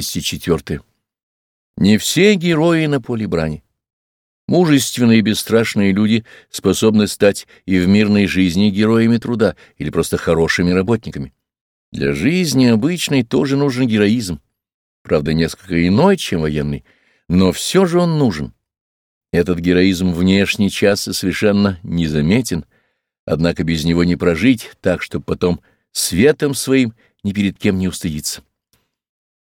204. Не все герои на поле брани. Мужественные и бесстрашные люди способны стать и в мирной жизни героями труда или просто хорошими работниками. Для жизни обычной тоже нужен героизм, правда, несколько иной, чем военный, но все же он нужен. Этот героизм внешне часто совершенно незаметен, однако без него не прожить так, чтобы потом светом своим ни перед кем не устыдиться.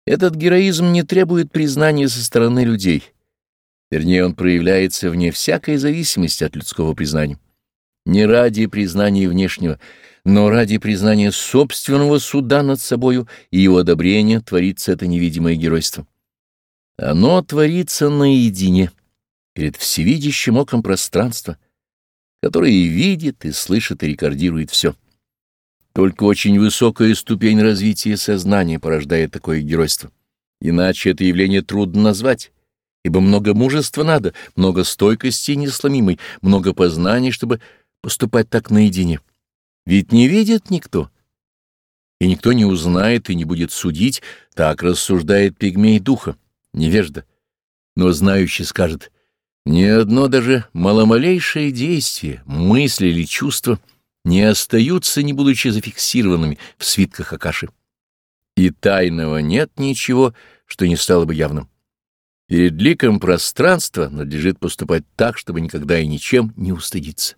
Этот героизм не требует признания со стороны людей. Вернее, он проявляется вне всякой зависимости от людского признания. Не ради признания внешнего, но ради признания собственного суда над собою и его одобрения творится это невидимое геройство. Оно творится наедине, перед всевидящим оком пространства, которое и видит, и слышит, и рекордирует все. Только очень высокая ступень развития сознания порождает такое геройство. Иначе это явление трудно назвать, ибо много мужества надо, много стойкости несломимой, много познаний, чтобы поступать так наедине. Ведь не видит никто, и никто не узнает и не будет судить, так рассуждает пигмей духа, невежда. Но знающий скажет, ни одно даже маломалейшее действие, мысль или чувство — не остаются, не будучи зафиксированными в свитках Акаши. И тайного нет ничего, что не стало бы явным. Перед ликом пространства надлежит поступать так, чтобы никогда и ничем не устыдиться.